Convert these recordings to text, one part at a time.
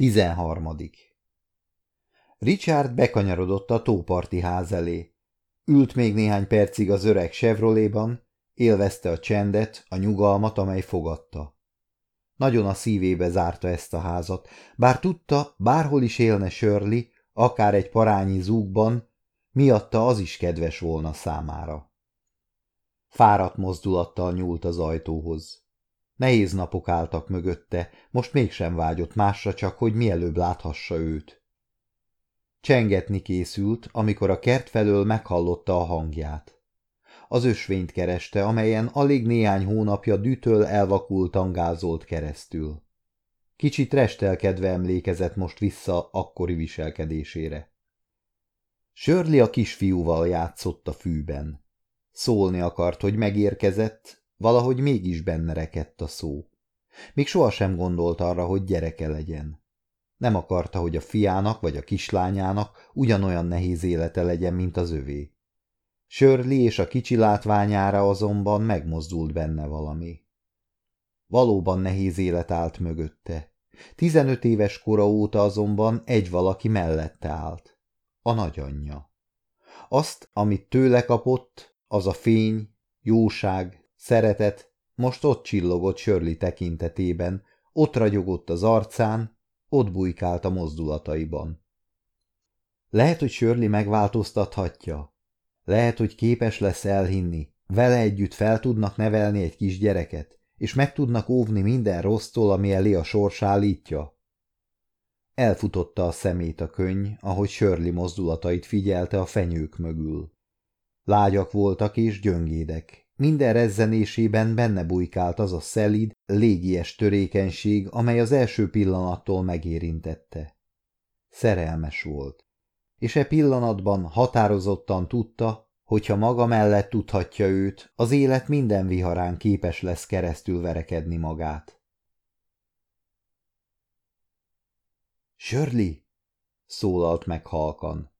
Tizenharmadik Richard bekanyarodott a tóparti ház elé. Ült még néhány percig az öreg Chevroléban, élvezte a csendet, a nyugalmat, amely fogadta. Nagyon a szívébe zárta ezt a házat, bár tudta, bárhol is élne Shirley, akár egy parányi zúgban, miatta az is kedves volna számára. Fáradt mozdulattal nyúlt az ajtóhoz. Nehéz napok álltak mögötte, most mégsem vágyott másra csak, hogy mielőbb láthassa őt. Csengetni készült, amikor a kert felől meghallotta a hangját. Az ösvényt kereste, amelyen alig néhány hónapja dütől elvakult angázolt keresztül. Kicsit restelkedve emlékezett most vissza akkori viselkedésére. Sörli a kisfiúval játszott a fűben. Szólni akart, hogy megérkezett, valahogy mégis benne rekedt a szó. Még sohasem gondolt arra, hogy gyereke legyen. Nem akarta, hogy a fiának vagy a kislányának ugyanolyan nehéz élete legyen, mint az övé. Sörli és a kicsi látványára azonban megmozdult benne valami. Valóban nehéz élet állt mögötte. Tizenöt éves kora óta azonban egy valaki mellette állt. A nagyanyja. Azt, amit tőle kapott, az a fény, jóság, szeretet, most ott csillogott Sörli tekintetében, ott ragyogott az arcán, ott bujkált a mozdulataiban. Lehet, hogy Sörli megváltoztathatja. Lehet, hogy képes lesz elhinni. Vele együtt fel tudnak nevelni egy kisgyereket, és meg tudnak óvni minden rossztól, ami elé a sors állítja. Elfutotta a szemét a könny, ahogy Sörli mozdulatait figyelte a fenyők mögül. Lágyak voltak és gyöngédek. Minden rezzenésében benne bujkált az a szelid, légies törékenység, amely az első pillanattól megérintette. Szerelmes volt, és e pillanatban határozottan tudta, hogyha maga mellett tudhatja őt, az élet minden viharán képes lesz keresztül verekedni magát. Shirley! szólalt meg halkan.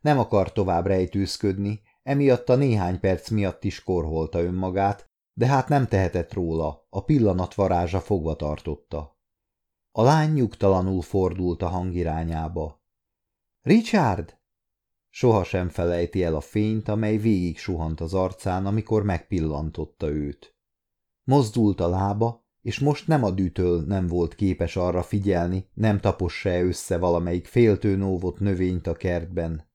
Nem akar tovább rejtőzködni, emiatt a néhány perc miatt is korholta önmagát, de hát nem tehetett róla, a pillanat varázsa fogva tartotta. A lány nyugtalanul fordult a hangirányába. – Richard! Sohasem felejti el a fényt, amely végig suhant az arcán, amikor megpillantotta őt. Mozdult a lába, és most nem a dűtől nem volt képes arra figyelni, nem tapossa-e össze valamelyik féltőnóvott növényt a kertben.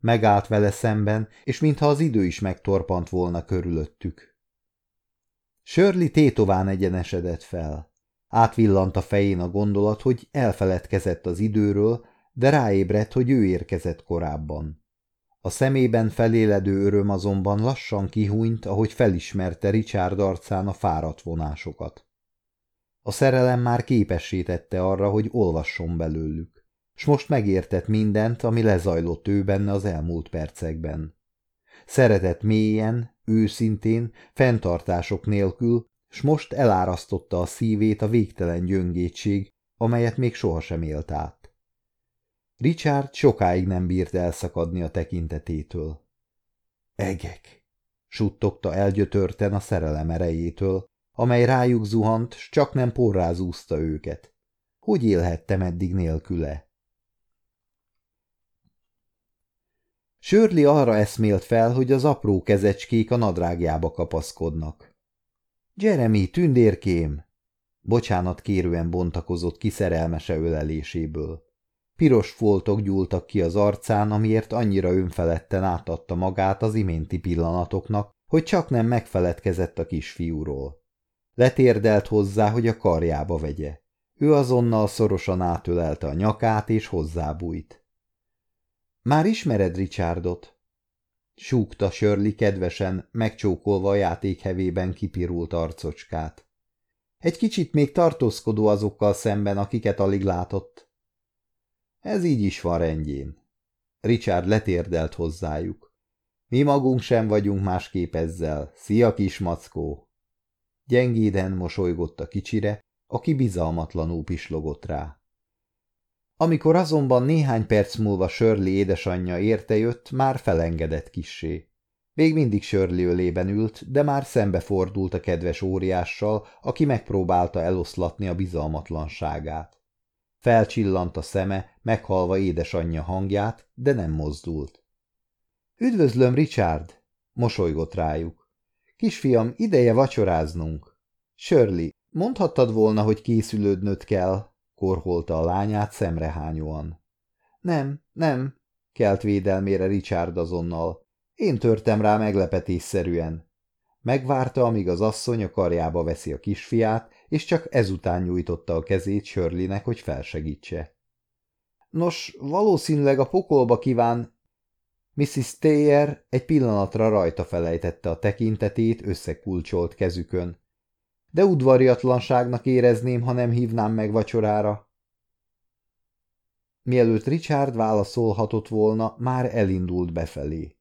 Megállt vele szemben, és mintha az idő is megtorpant volna körülöttük. Sörli tétován egyenesedett fel. Átvillant a fején a gondolat, hogy elfeledkezett az időről, de ráébredt, hogy ő érkezett korábban. A szemében feléledő öröm azonban lassan kihúnyt, ahogy felismerte Richard arcán a fáradt vonásokat. A szerelem már képessé tette arra, hogy olvasson belőlük, s most megértett mindent, ami lezajlott ő benne az elmúlt percekben. Szeretett mélyen, őszintén, fenntartások nélkül, s most elárasztotta a szívét a végtelen gyöngétség, amelyet még sohasem élt át. Richard sokáig nem bírt elszakadni a tekintetétől. Egek! suttogta elgyötörten a szerelem erejétől, amely rájuk zuhant, s csak nem porrázúzta őket. Hogy élhettem eddig nélküle? Sörli arra eszmélt fel, hogy az apró kezecskék a nadrágjába kapaszkodnak. Jeremy, tündérkém! Bocsánat kérően bontakozott kiszerelmese öleléséből. Piros foltok gyúltak ki az arcán, amiért annyira önfeledten átadta magát az iménti pillanatoknak, hogy csak nem megfeledkezett a kisfiúról. Letérdelt hozzá, hogy a karjába vegye. Ő azonnal szorosan átölelte a nyakát, és hozzábújt. Már ismered Richardot? Súgta Sörli kedvesen, megcsókolva a játékhevében kipirult arcocskát. Egy kicsit még tartózkodó azokkal szemben, akiket alig látott. Ez így is van rendjén. Richard letérdelt hozzájuk. Mi magunk sem vagyunk másképp ezzel. Szia, kis mackó! Gyengéden mosolygott a kicsire, aki bizalmatlanul pislogott rá. Amikor azonban néhány perc múlva Sörli édesanyja értejött, már felengedett kissé. Még mindig Sörli ölében ült, de már szembefordult a kedves óriással, aki megpróbálta eloszlatni a bizalmatlanságát. Felcsillant a szeme, meghalva édesanyja hangját, de nem mozdult. Üdvözlöm, Richard! mosolygott rájuk. Kisfiam, ideje vacsoráznunk. Shirley, mondhattad volna, hogy készülődnöd kell, korholta a lányát szemrehányóan. Nem, nem, kelt védelmére Richard azonnal. Én törtem rá meglepetésszerűen. Megvárta, amíg az asszony a karjába veszi a kisfiát, és csak ezután nyújtotta a kezét Sörlinek, hogy felsegítse. Nos, valószínűleg a pokolba kíván... Mrs. Taylor egy pillanatra rajta felejtette a tekintetét összekulcsolt kezükön. De udvariatlanságnak érezném, ha nem hívnám meg vacsorára. Mielőtt Richard válaszolhatott volna, már elindult befelé.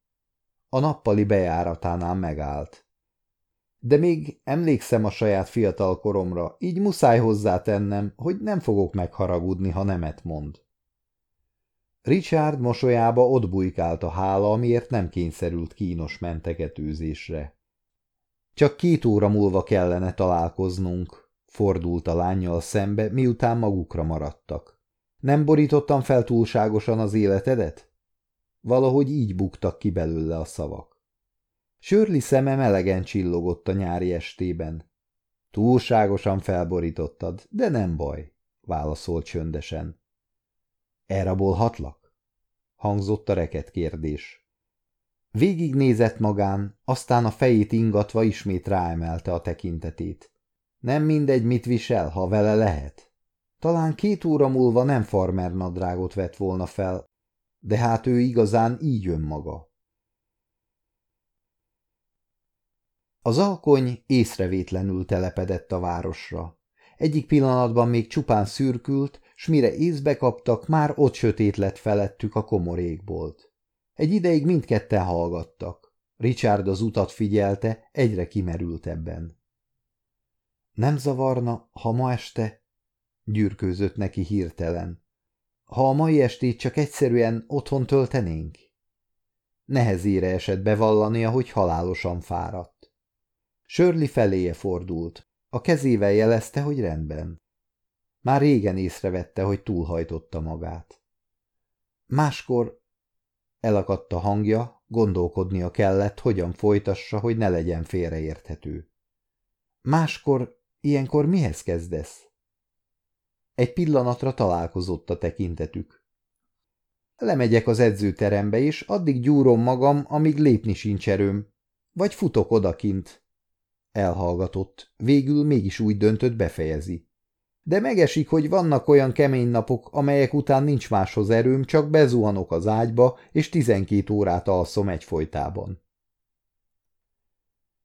A nappali bejáratánál megállt. De még emlékszem a saját fiatal koromra, így muszáj hozzátennem, hogy nem fogok megharagudni, ha nemet mond. Richard mosolyába ott bujkált a hála, amiért nem kényszerült kínos mentegetőzésre. Csak két óra múlva kellene találkoznunk, fordult a lányjal szembe, miután magukra maradtak. Nem borítottam fel túlságosan az életedet? Valahogy így buktak ki belőle a szavak. Sörli szeme melegen csillogott a nyári estében. Túlságosan felborítottad, de nem baj, válaszolt csöndesen. Elrabolhatlak? hangzott a reket kérdés. Végignézett magán, aztán a fejét ingatva ismét ráemelte a tekintetét. Nem mindegy, mit visel, ha vele lehet. Talán két óra múlva nem farmer nadrágot vett volna fel, de hát ő igazán így önmaga. Az alkony észrevétlenül telepedett a városra. Egyik pillanatban még csupán szürkült, s mire észbe kaptak, már ott sötét lett felettük a komorékbolt. Egy ideig mindketten hallgattak. Richard az utat figyelte, egyre kimerült ebben. Nem zavarna, ha ma este... gyűrkőzött neki hirtelen. Ha a mai estét csak egyszerűen otthon töltenénk? Nehezére esett bevallania, hogy halálosan fáradt. Sörli feléje fordult. A kezével jelezte, hogy rendben. Már régen észrevette, hogy túlhajtotta magát. Máskor elakadt a hangja, gondolkodnia kellett, hogyan folytassa, hogy ne legyen félreérthető. Máskor, ilyenkor mihez kezdesz? Egy pillanatra találkozott a tekintetük. Lemegyek az edzőterembe, és addig gyúrom magam, amíg lépni sincs erőm. Vagy futok odakint, Elhallgatott, végül mégis úgy döntött befejezi. De megesik, hogy vannak olyan kemény napok, amelyek után nincs máshoz erőm, csak bezuhanok az ágyba, és tizenkét órát alszom egyfolytában.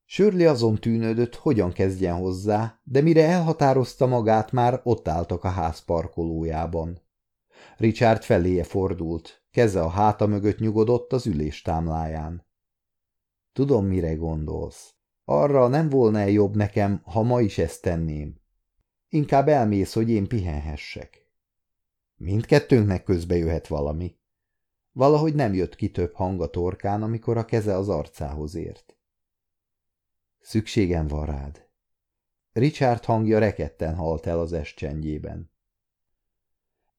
Sörli azon tűnődött, hogyan kezdjen hozzá, de mire elhatározta magát, már ott álltak a ház parkolójában. Richard feléje fordult, keze a háta mögött nyugodott az üléstámláján. Tudom, mire gondolsz. Arra nem volna-e jobb nekem, ha ma is ezt tenném? Inkább elmész, hogy én pihenhessek. Mindkettőnknek közbe jöhet valami. Valahogy nem jött ki több hang a torkán, amikor a keze az arcához ért. Szükségem van rád. Richard hangja reketten halt el az est csendjében.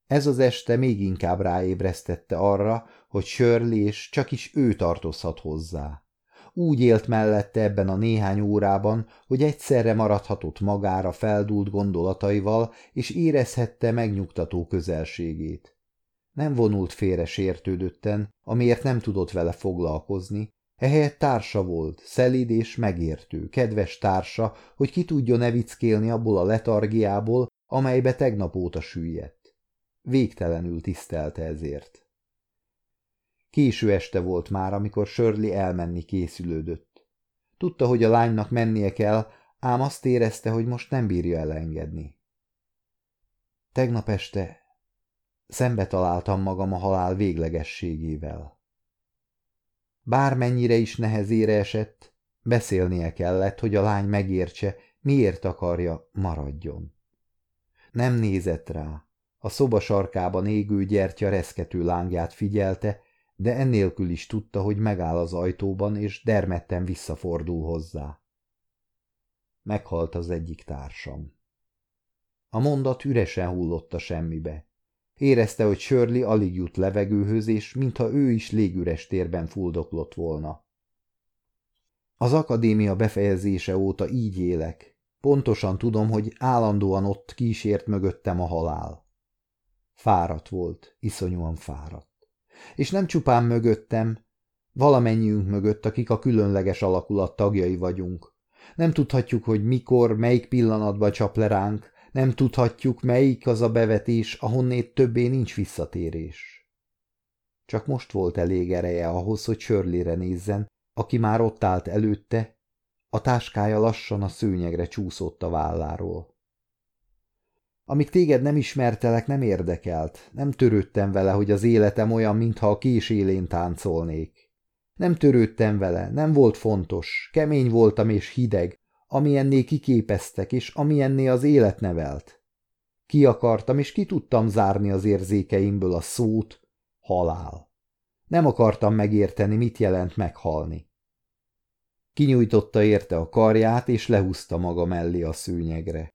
Ez az este még inkább ráébresztette arra, hogy Shirley és csak is ő tartozhat hozzá úgy élt mellette ebben a néhány órában, hogy egyszerre maradhatott magára feldúlt gondolataival, és érezhette megnyugtató közelségét. Nem vonult félre sértődötten, amiért nem tudott vele foglalkozni, ehelyett társa volt, szelíd és megértő, kedves társa, hogy ki tudjon nevickélni abból a letargiából, amelybe tegnap óta süllyedt. Végtelenül tisztelte ezért. Késő este volt már, amikor Shirley elmenni készülődött. Tudta, hogy a lánynak mennie kell, ám azt érezte, hogy most nem bírja elengedni. Tegnap este szembe találtam magam a halál véglegességével. Bármennyire is nehezére esett, beszélnie kellett, hogy a lány megértse, miért akarja, maradjon. Nem nézett rá. A szoba sarkában égő gyertya reszkető lángját figyelte, de ennélkül is tudta, hogy megáll az ajtóban, és dermedten visszafordul hozzá. Meghalt az egyik társam. A mondat üresen hullott a semmibe. Érezte, hogy Shirley alig jut levegőhöz, és mintha ő is légüres térben fuldoklott volna. Az akadémia befejezése óta így élek. Pontosan tudom, hogy állandóan ott kísért mögöttem a halál. Fáradt volt, iszonyúan fáradt. És nem csupán mögöttem, valamennyiünk mögött, akik a különleges alakulat tagjai vagyunk. Nem tudhatjuk, hogy mikor, melyik pillanatban csap le ránk, nem tudhatjuk, melyik az a bevetés, ahonnét többé nincs visszatérés. Csak most volt elég ereje ahhoz, hogy Sörlére nézzen, aki már ott állt előtte, a táskája lassan a szőnyegre csúszott a válláról. Amíg téged nem ismertelek, nem érdekelt, nem törődtem vele, hogy az életem olyan, mintha a kés élén táncolnék. Nem törődtem vele, nem volt fontos, kemény voltam és hideg, amilyenné kiképeztek, és amilyenné az élet nevelt. Ki akartam, és ki tudtam zárni az érzékeimből a szót, halál. Nem akartam megérteni, mit jelent meghalni. Kinyújtotta érte a karját, és lehúzta maga mellé a szőnyegre.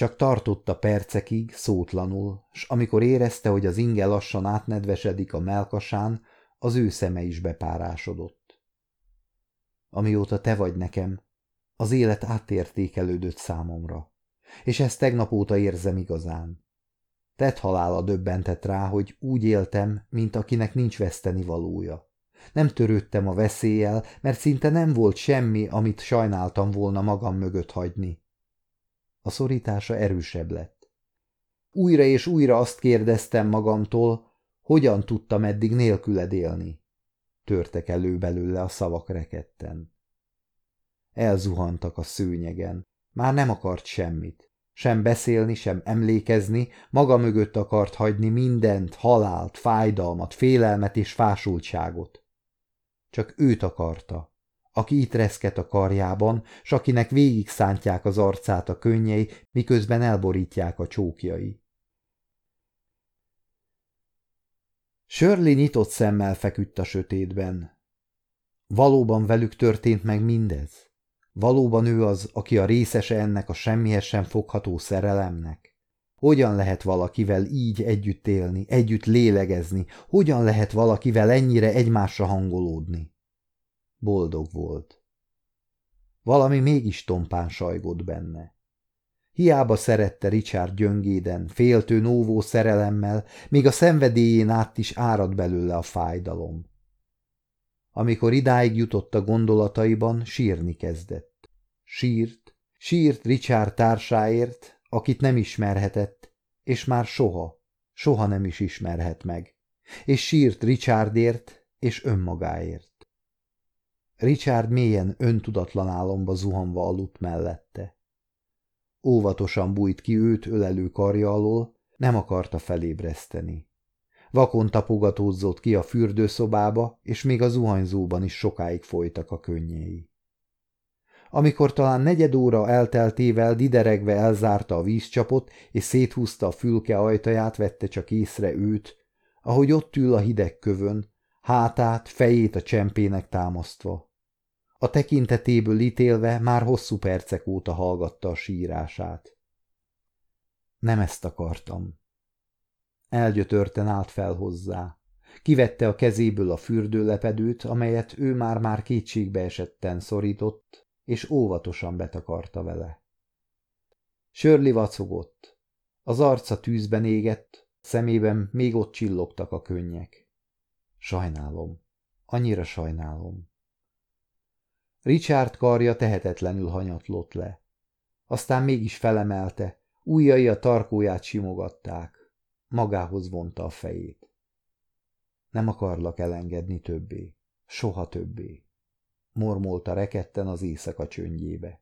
Csak tartotta percekig, szótlanul, s amikor érezte, hogy az inge lassan átnedvesedik a melkasán, az ő szeme is bepárásodott. Amióta te vagy nekem, az élet átértékelődött számomra, és ezt tegnap óta érzem igazán. Tett halála döbbentett rá, hogy úgy éltem, mint akinek nincs veszteni valója. Nem törődtem a veszéllyel, mert szinte nem volt semmi, amit sajnáltam volna magam mögött hagyni. A szorítása erősebb lett. Újra és újra azt kérdeztem magamtól, hogyan tudtam eddig nélküled élni. Törtek elő belőle a szavak reketten. Elzuhantak a szőnyegen. Már nem akart semmit. Sem beszélni, sem emlékezni, maga mögött akart hagyni mindent, halált, fájdalmat, félelmet és fásultságot. Csak őt akarta, aki itt reszket a karjában, s akinek végig szántják az arcát a könnyei, miközben elborítják a csókjai. Shirley nyitott szemmel feküdt a sötétben. Valóban velük történt meg mindez? Valóban ő az, aki a részese ennek a semmihez sem fogható szerelemnek? Hogyan lehet valakivel így együtt élni, együtt lélegezni? Hogyan lehet valakivel ennyire egymásra hangolódni? Boldog volt. Valami mégis tompán sajgott benne. Hiába szerette Richard gyöngéden, féltő nóvó szerelemmel, még a szenvedélyén át is árad belőle a fájdalom. Amikor idáig jutott a gondolataiban, sírni kezdett. Sírt, sírt Richard társáért, akit nem ismerhetett, és már soha, soha nem is ismerhet meg. És sírt Richardért és önmagáért. Richard mélyen öntudatlan álomba zuhanva aludt mellette. Óvatosan bújt ki őt ölelő karja alól, nem akarta felébreszteni. Vakon tapogatózott ki a fürdőszobába, és még a zuhanyzóban is sokáig folytak a könnyei. Amikor talán negyed óra elteltével dideregve elzárta a vízcsapot, és széthúzta a fülke ajtaját, vette csak észre őt, ahogy ott ül a hideg kövön, hátát, fejét a csempének támasztva. A tekintetéből ítélve már hosszú percek óta hallgatta a sírását. Nem ezt akartam, Elgyötörten állt fel hozzá. Kivette a kezéből a fürdőlepedőt, amelyet ő már-már kétségbe esetten szorított, és óvatosan betakarta vele. Sörli vacogott. Az arca tűzben égett, szemében még ott csillogtak a könnyek. Sajnálom. Annyira sajnálom. Richard karja tehetetlenül hanyatlott le. Aztán mégis felemelte, ujjai a tarkóját simogatták. Magához vonta a fejét. Nem akarlak elengedni többé, soha többé, mormolta reketten az éjszaka csöndjébe.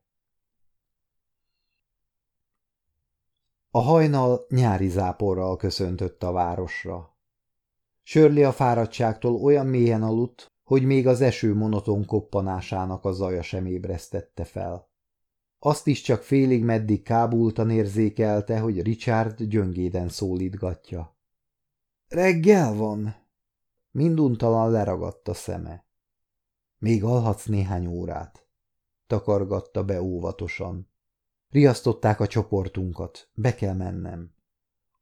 A hajnal nyári záporral köszöntött a városra. Sörli a fáradtságtól olyan mélyen aludt, hogy még az eső monoton koppanásának a zaja sem ébresztette fel. Azt is csak félig meddig kábultan érzékelte, hogy Richard gyöngéden szólítgatja. Reggel van! Minduntalan leragadt a szeme. Még alhatsz néhány órát, takargatta be óvatosan. Riasztották a csoportunkat, be kell mennem.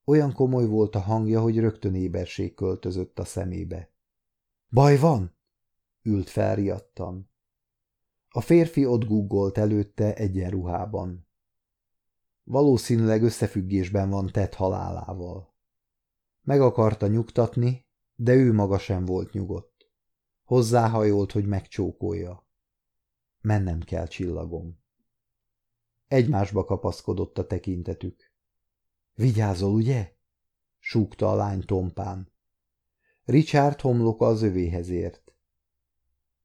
Olyan komoly volt a hangja, hogy rögtön éberség költözött a szemébe. Baj van? Ült felriadtan. A férfi ott guggolt előtte egyenruhában. Valószínűleg összefüggésben van tett halálával. Meg akarta nyugtatni, de ő maga sem volt nyugodt. Hozzáhajolt, hogy megcsókolja. Mennem kell, csillagom. Egymásba kapaszkodott a tekintetük. Vigyázol, ugye? súgta a lány tompán. Richard homloka az övéhez ért.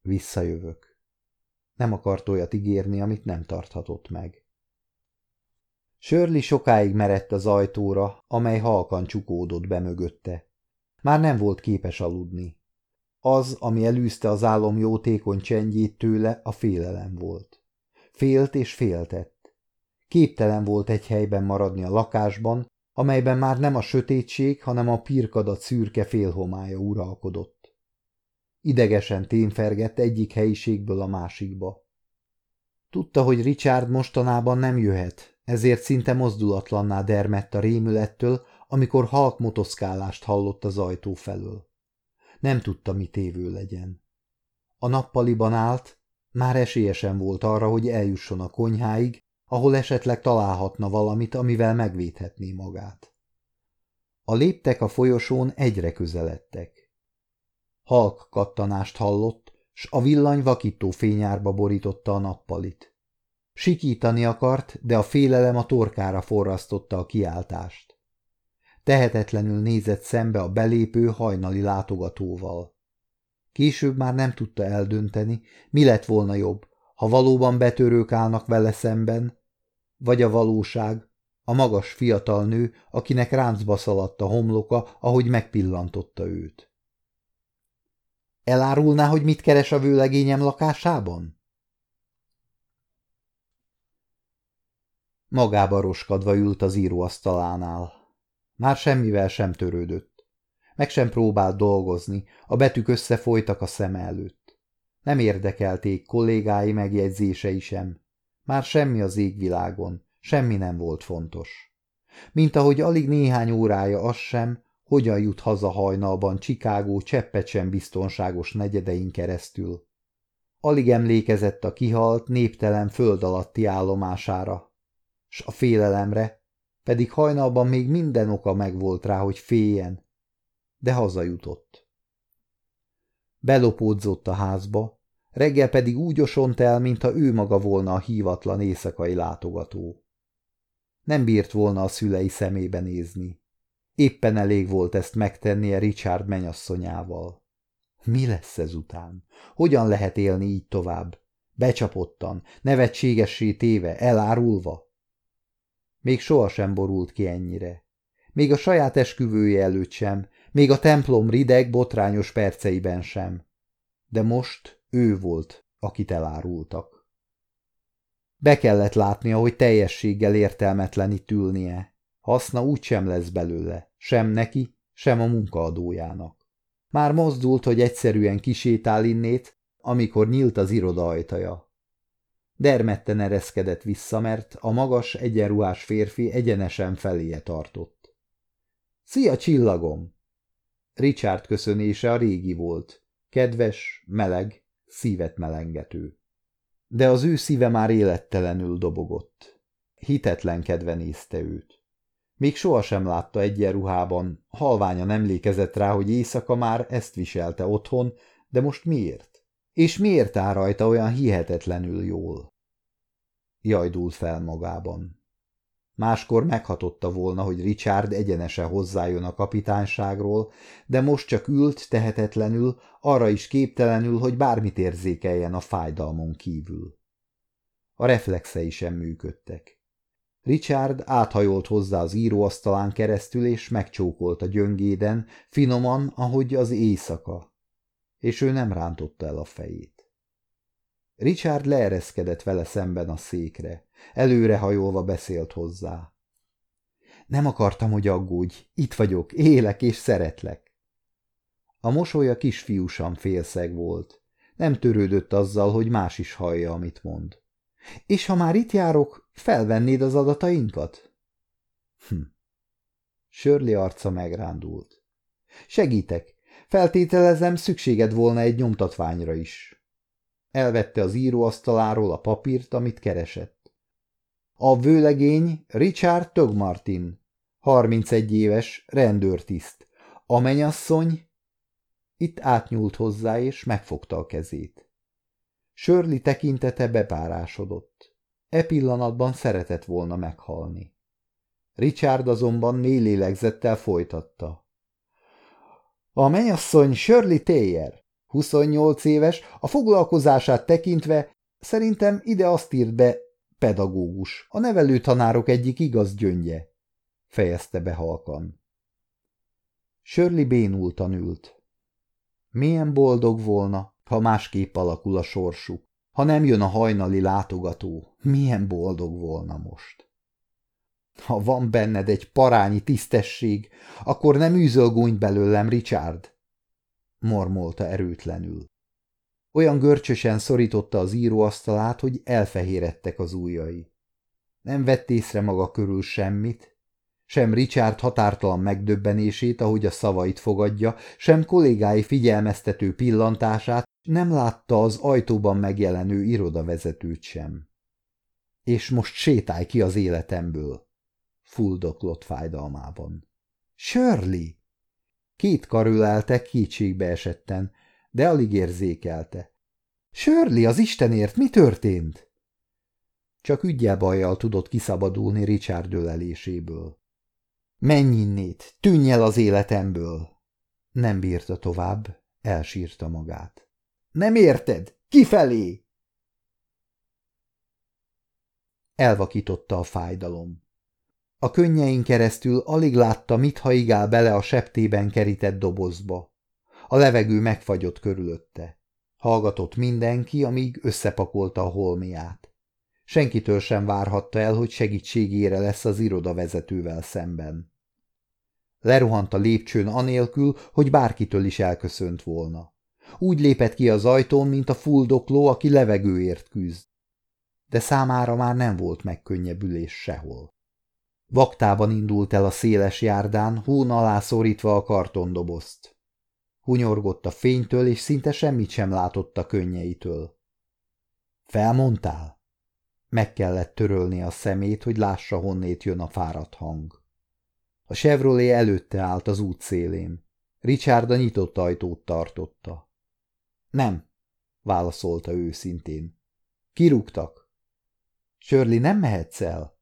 Visszajövök. Nem akart olyat ígérni, amit nem tarthatott meg. Sörli sokáig merett az ajtóra, amely halkan csukódott be mögötte. Már nem volt képes aludni. Az, ami elűzte az álom jótékony csendjét tőle, a félelem volt. Félt és féltett. Képtelen volt egy helyben maradni a lakásban, amelyben már nem a sötétség, hanem a pirkadat szürke félhomája uralkodott. Idegesen témfergett egyik helyiségből a másikba. Tudta, hogy Richard mostanában nem jöhet, ezért szinte mozdulatlanná dermedt a rémülettől, amikor halk motoszkálást hallott az ajtó felől. Nem tudta, mit évő legyen. A nappaliban állt, már esélyesen volt arra, hogy eljusson a konyháig, ahol esetleg találhatna valamit, amivel megvédhetné magát. A léptek a folyosón egyre közeledtek. Halk kattanást hallott, s a villany vakító fényárba borította a nappalit. Sikítani akart, de a félelem a torkára forrasztotta a kiáltást. Tehetetlenül nézett szembe a belépő hajnali látogatóval. Később már nem tudta eldönteni, mi lett volna jobb, ha valóban betörők állnak vele szemben, vagy a valóság, a magas fiatal nő, akinek ráncba szaladt a homloka, ahogy megpillantotta őt. Elárulná, hogy mit keres a vőlegényem lakásában? Magába roskadva ült az íróasztalánál. Már semmivel sem törődött. Meg sem próbált dolgozni, a betűk összefolytak a szem előtt. Nem érdekelték kollégái megjegyzései sem. Már semmi az égvilágon, semmi nem volt fontos. Mint ahogy alig néhány órája az sem, hogyan jut haza hajnalban Chicago cseppet biztonságos negyedein keresztül. Alig emlékezett a kihalt, néptelen föld alatti állomására, s a félelemre, pedig hajnalban még minden oka megvolt rá, hogy féljen, de hazajutott. Belopódzott a házba, reggel pedig úgy osont el, mintha ő maga volna a hívatlan éjszakai látogató. Nem bírt volna a szülei szemébe nézni. Éppen elég volt ezt megtennie Richard menyasszonyával. Mi lesz ezután? Hogyan lehet élni így tovább? Becsapottan, nevetségessé téve, elárulva? Még sohasem borult ki ennyire. Még a saját esküvője előtt sem, még a templom rideg, botrányos perceiben sem. De most ő volt, akit elárultak. Be kellett látnia, hogy teljességgel értelmetlenít ülnie. Haszna úgy sem lesz belőle, sem neki, sem a munkaadójának. Már mozdult, hogy egyszerűen kisétál innét, amikor nyílt az iroda ajtaja. Dermedten ereszkedett vissza, mert a magas, egyenruhás férfi egyenesen feléje tartott. – Szia, csillagom! Richard köszönése a régi volt. Kedves, meleg, szívet melengető. De az ő szíve már élettelenül dobogott. Hitetlen kedve nézte őt. Még sohasem látta egyenruhában, halványan emlékezett rá, hogy éjszaka már ezt viselte otthon, de most miért? És miért áll rajta olyan hihetetlenül jól? Jajdult fel magában. Máskor meghatotta volna, hogy Richard egyenesen hozzájön a kapitányságról, de most csak ült tehetetlenül, arra is képtelenül, hogy bármit érzékeljen a fájdalmon kívül. A reflexei sem működtek. Richard áthajolt hozzá az íróasztalán keresztül, és megcsókolta gyöngéden, finoman, ahogy az éjszaka, és ő nem rántotta el a fejét. Richard leereszkedett vele szemben a székre. Előrehajolva beszélt hozzá. Nem akartam, hogy aggódj. Itt vagyok, élek és szeretlek. A mosolya kisfiúsan félszeg volt. Nem törődött azzal, hogy más is hallja, amit mond. És ha már itt járok, felvennéd az adatainkat? Hm. Sörli arca megrándult. Segítek. Feltételezem, szükséged volna egy nyomtatványra is. Elvette az íróasztaláról a papírt, amit keresett. A vőlegény Richard Togmartin, 31 éves, rendőrtiszt. A menyasszony... Itt átnyúlt hozzá, és megfogta a kezét. Sörli tekintete bepárásodott. E pillanatban szeretett volna meghalni. Richard azonban mély lélegzettel folytatta. A menyasszony Shirley Taylor, 28 éves, a foglalkozását tekintve szerintem ide azt írt be pedagógus, a nevelőtanárok egyik igaz gyöngye, fejezte be halkan. Shirley bénultan ült. Milyen boldog volna, ha másképp alakul a sorsuk, ha nem jön a hajnali látogató, milyen boldog volna most. Ha van benned egy parányi tisztesség, akkor nem űzölgúny belőlem, Richard, mormolta erőtlenül. Olyan görcsösen szorította az íróasztalát, hogy elfehérettek az ujjai. Nem vett észre maga körül semmit, sem Richard határtalan megdöbbenését, ahogy a szavait fogadja, sem kollégái figyelmeztető pillantását, nem látta az ajtóban megjelenő irodavezetőt sem. És most sétálj ki az életemből, fuldoklott fájdalmában. Shirley! Két kar ölelte kétségbe esetten, de alig érzékelte. Shirley, az Istenért, mi történt? Csak ügyel bajjal tudott kiszabadulni Richard öleléséből. Menj innét, tűnj el az életemből! Nem bírta tovább, elsírta magát. Nem érted? Kifelé! Elvakította a fájdalom. A könnyein keresztül alig látta, mit haigál bele a septében kerített dobozba. A levegő megfagyott körülötte. Hallgatott mindenki, amíg összepakolta a holmiát. Senkitől sem várhatta el, hogy segítségére lesz az irodavezetővel szemben. Leruhant a lépcsőn anélkül, hogy bárkitől is elköszönt volna. Úgy lépett ki az ajtón, mint a fuldokló, aki levegőért küzd. De számára már nem volt megkönnyebbülés sehol. Vaktában indult el a széles járdán, hón alá szorítva a kartondobozt. Hunyorgott a fénytől, és szinte semmit sem látott a könnyeitől. Felmondtál? Meg kellett törölni a szemét, hogy lássa, honnét jön a fáradt hang. A Chevrolet előtte állt az út szélén. Richard a nyitott ajtót tartotta. Nem, válaszolta őszintén. Kirúgtak. Shirley, nem mehetsz el?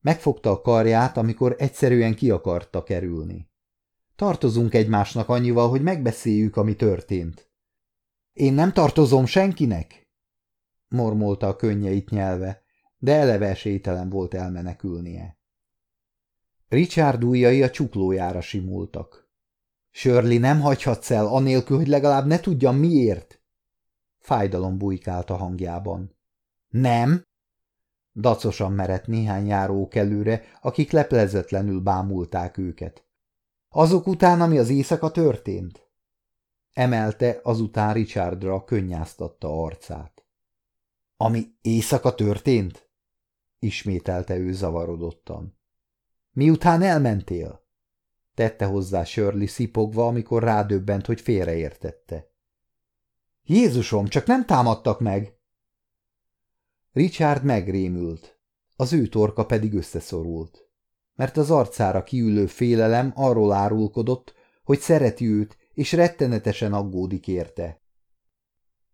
Megfogta a karját, amikor egyszerűen ki akarta kerülni. Tartozunk egymásnak annyival, hogy megbeszéljük, ami történt. Én nem tartozom senkinek? mormolta a könnyeit nyelve, de eleve esélytelen volt elmenekülnie. Richard ujjai a csuklójára simultak. Shirley, nem hagyhatsz el, anélkül, hogy legalább ne tudjam miért. Fájdalom bujkált a hangjában. Nem, Dacosan merett néhány járókelőre, akik leplezetlenül bámulták őket. Azok után, ami az éjszaka történt? Emelte azután Richardra könnyáztatta arcát. Ami éjszaka történt? Ismételte ő zavarodottan. Miután elmentél? Tette hozzá Shirley szipogva, amikor rádöbbent, hogy félreértette. Jézusom, csak nem támadtak meg! Richard megrémült, az ő torka pedig összeszorult, mert az arcára kiülő félelem arról árulkodott, hogy szereti őt, és rettenetesen aggódik érte.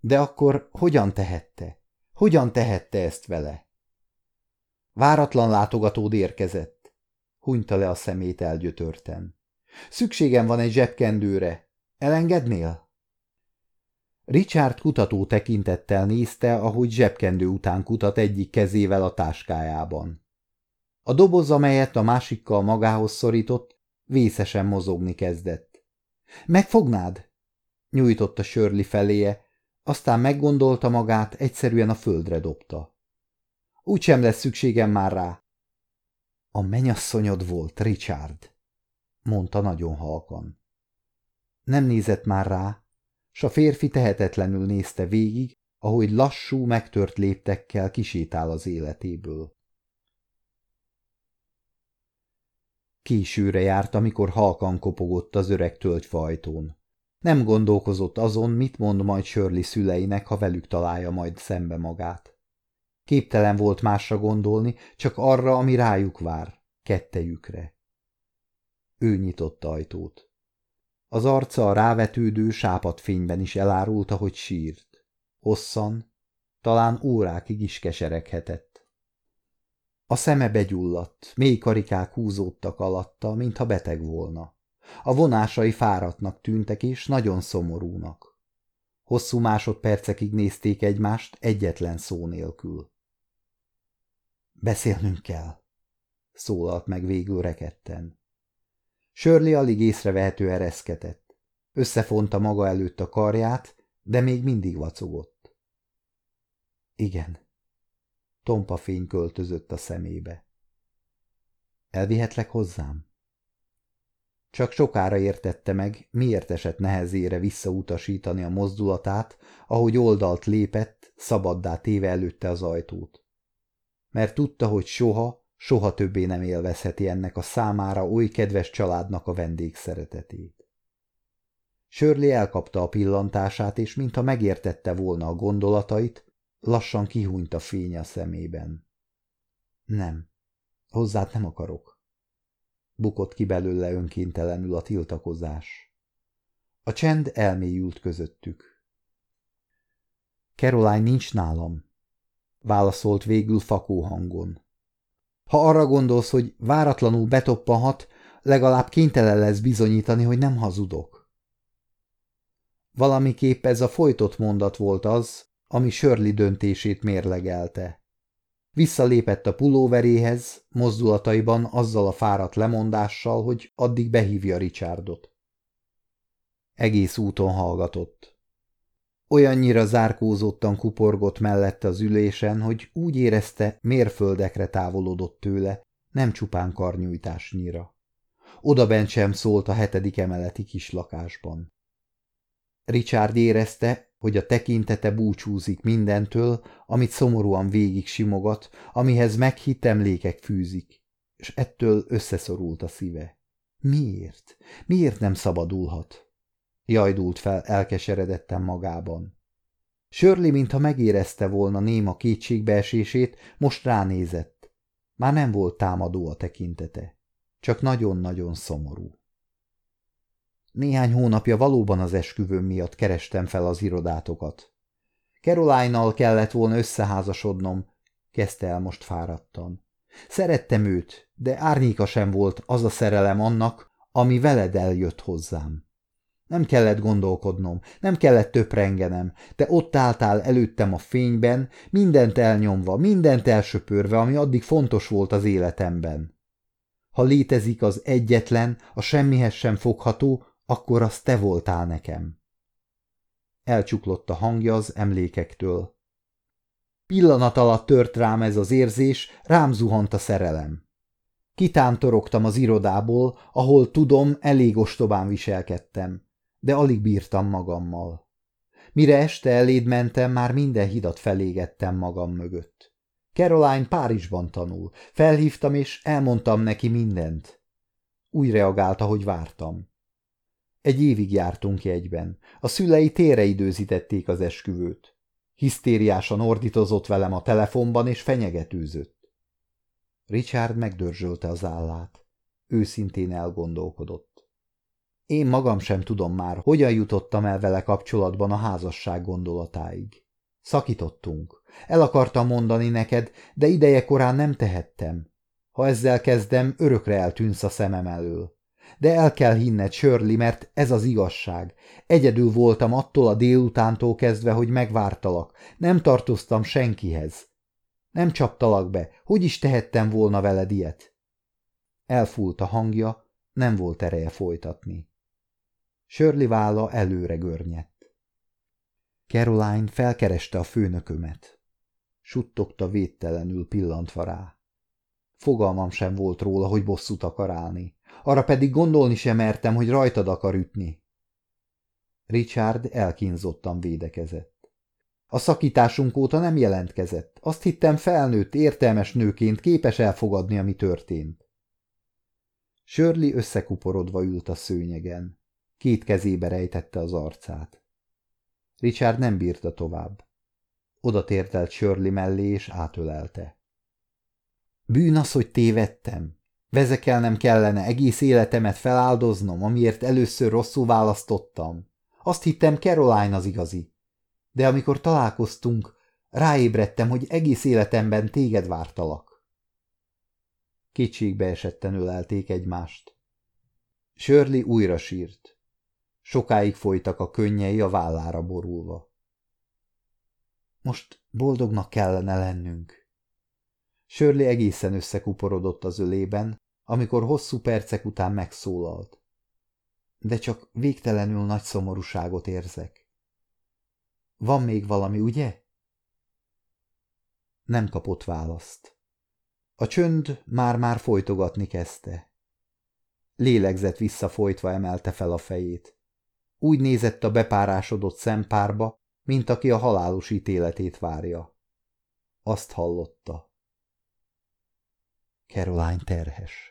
De akkor hogyan tehette? Hogyan tehette ezt vele? Váratlan látogatód érkezett, hunyta le a szemét elgyötörten. Szükségem van egy zsebkendőre. Elengednél? Richard kutató tekintettel nézte, ahogy zsebkendő után kutat egyik kezével a táskájában. A doboz, amelyet a másikkal magához szorított, vészesen mozogni kezdett. Megfognád? nyújtotta Sörli feléje, aztán meggondolta magát, egyszerűen a földre dobta. Úgy sem lesz szükségem már rá. A menyasszonyod volt, Richard, mondta nagyon halkan. Nem nézett már rá, s a férfi tehetetlenül nézte végig, ahogy lassú, megtört léptekkel kisétál az életéből. Későre járt, amikor halkan kopogott az öreg tölgyfajtón. Nem gondolkozott azon, mit mond majd Shirley szüleinek, ha velük találja majd szembe magát. Képtelen volt másra gondolni, csak arra, ami rájuk vár, kettejükre. Ő nyitott ajtót. Az arca a rávetődő fényben is elárulta, hogy sírt. Hosszan, talán órákig is kesereghetett. A szeme begyulladt, mély karikák húzódtak alatta, mintha beteg volna. A vonásai fáradtnak tűntek, és nagyon szomorúnak. Hosszú másodpercekig nézték egymást egyetlen szó nélkül. Beszélnünk kell, szólalt meg végül reketten. Sörli alig észrevehető ereszketett. Összefonta maga előtt a karját, de még mindig vacogott. Igen. Tompa fény költözött a szemébe. Elvihetlek hozzám? Csak sokára értette meg, miért esett nehezére visszautasítani a mozdulatát, ahogy oldalt lépett, szabaddá téve előtte az ajtót. Mert tudta, hogy soha, soha többé nem élvezheti ennek a számára oly kedves családnak a vendégszeretetét. Sörli elkapta a pillantását, és mintha megértette volna a gondolatait, lassan kihúnyt a fény a szemében. Nem, hozzád nem akarok. Bukott ki belőle önkéntelenül a tiltakozás. A csend elmélyült közöttük. Caroline nincs nálam, válaszolt végül fakó hangon. Ha arra gondolsz, hogy váratlanul betoppanhat, legalább kénytelen lesz bizonyítani, hogy nem hazudok. Valamiképp ez a folytott mondat volt az, ami Shirley döntését mérlegelte. Visszalépett a pulóveréhez, mozdulataiban azzal a fáradt lemondással, hogy addig behívja Richardot. Egész úton hallgatott. Olyannyira zárkózottan kuporgott mellette az ülésen, hogy úgy érezte, mérföldekre távolodott tőle, nem csupán karnyújtásnyira. Odabent sem szólt a hetedik emeleti kislakásban. Richard érezte, hogy a tekintete búcsúzik mindentől, amit szomorúan végig simogat, amihez meghitt emlékek fűzik, és ettől összeszorult a szíve. Miért? Miért nem szabadulhat? Jajdult fel elkeseredetten magában. Sörli, mintha megérezte volna néma kétségbeesését, most ránézett. Már nem volt támadó a tekintete, csak nagyon-nagyon szomorú. Néhány hónapja valóban az esküvőm miatt kerestem fel az irodátokat. caroline kellett volna összeházasodnom, kezdte el most fáradtan. Szerettem őt, de árnyéka sem volt az a szerelem annak, ami veled eljött hozzám. Nem kellett gondolkodnom, nem kellett töprengenem, te ott álltál előttem a fényben, mindent elnyomva, mindent elsöpörve, ami addig fontos volt az életemben. Ha létezik az egyetlen, a semmihez sem fogható, akkor az te voltál nekem. Elcsuklott a hangja az emlékektől. Pillanat alatt tört rám ez az érzés, rám zuhant a szerelem. Kitántorogtam az irodából, ahol tudom, elég ostobán viselkedtem de alig bírtam magammal. Mire este eléd mentem, már minden hidat felégettem magam mögött. Caroline Párizsban tanul. Felhívtam, és elmondtam neki mindent. Úgy reagált, ahogy vártam. Egy évig jártunk egyben. A szülei tére időzítették az esküvőt. Hisztériásan ordítozott velem a telefonban, és fenyegetőzött. Richard megdörzsölte az állát. Őszintén elgondolkodott. Én magam sem tudom már, hogyan jutottam el vele kapcsolatban a házasság gondolatáig. Szakítottunk. El akartam mondani neked, de ideje korán nem tehettem. Ha ezzel kezdem, örökre eltűnsz a szemem elől. De el kell hinned, Shirley, mert ez az igazság. Egyedül voltam attól a délutántól kezdve, hogy megvártalak. Nem tartoztam senkihez. Nem csaptalak be. Hogy is tehettem volna veled ilyet? Elfúlt a hangja, nem volt ereje folytatni. Sörli válla előre görnyett. Caroline felkereste a főnökömet. Suttogta védtelenül pillantva rá. Fogalmam sem volt róla, hogy bosszút akar állni. Arra pedig gondolni sem mertem, hogy rajtad akar ütni. Richard elkínzottan védekezett. A szakításunk óta nem jelentkezett. Azt hittem felnőtt, értelmes nőként képes elfogadni, ami történt. Shirley összekuporodva ült a szőnyegen. Két kezébe rejtette az arcát. Richard nem bírta tovább. Oda tértelt Shirley mellé, és átölelte. Bűn az, hogy tévedtem. Vezekelnem kellene egész életemet feláldoznom, amiért először rosszul választottam. Azt hittem, Caroline az igazi. De amikor találkoztunk, ráébredtem, hogy egész életemben téged vártalak. Kétségbe esetten ölelték egymást. Shirley újra sírt. Sokáig folytak a könnyei a vállára borulva. Most boldognak kellene lennünk. Shirley egészen összekuporodott az ölében, amikor hosszú percek után megszólalt. De csak végtelenül nagy szomorúságot érzek. Van még valami, ugye? Nem kapott választ. A csönd már-már folytogatni kezdte. Lélegzett visszafolytva emelte fel a fejét. Úgy nézett a bepárásodott szempárba, mint aki a halálos ítéletét várja. Azt hallotta. Caroline terhes.